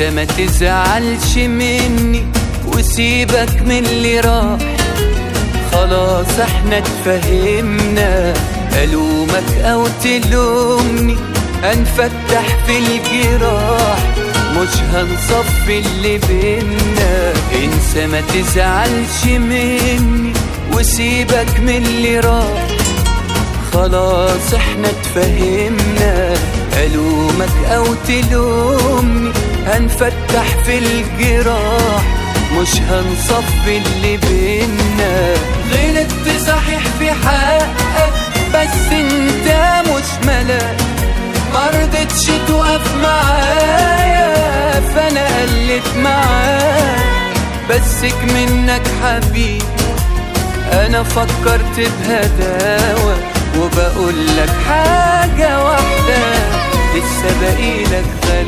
ما تزعلش مني وسيبك من اللي راح. خلاص إحنا اتفهمنا ألومك أو تلومني هنفتح في الجراح. مش هنصفي اللي بينا انسى ما تزعلش مني وسيبك من اللي راح. خلاص إحنا اتفهمنا ألومك أو تلومني هنفتح في الجراح مش هنصفي اللي بينا. غلطت صحيح في حقك بس انت مش ملاك مرضتش تقف معايا فأنا قلت معاك. بسك منك حبيبي أنا فكرت بهداوة. وبقول لك حاجة واحدة لسه باقيلك غلاوة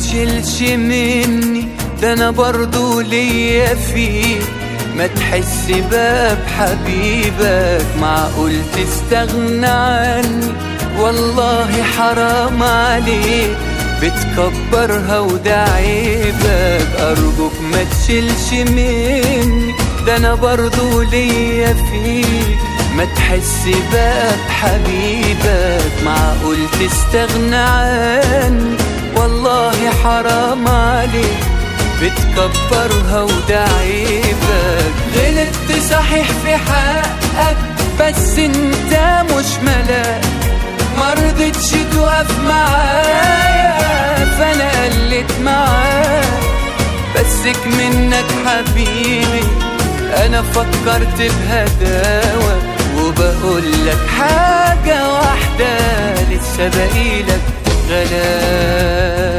تشيلش مني ده أنا برضو ليا فيك ما تحس بقى بحبيبك معقول تستغنى عني؟ والله حرام عليك بتكبرها وده عيبك. أرجوك ما تشيلش مني ده أنا برضو ليا فيك. ما تحس بقى بحبيبك معقول تستغنى عني؟ والله حرام عليك. بتكبرها وده عيبك غلطت صحيح في حقك بس انت مش ملاك. مرضتش تقف معايا فأنا قلت معاك. بسك منك حبيبي أنا فكرت بهداوة وبقول لك حاجة واحدة لسه باقيلك غلاوة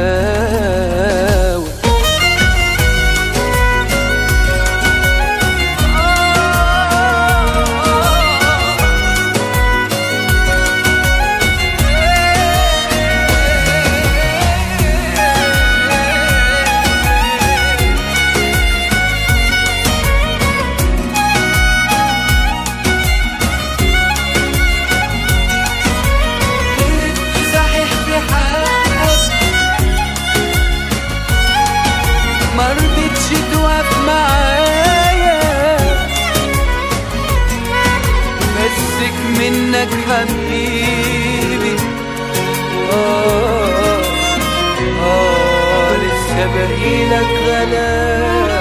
منك حبيبي آه آه لسه باقيلك غلاوة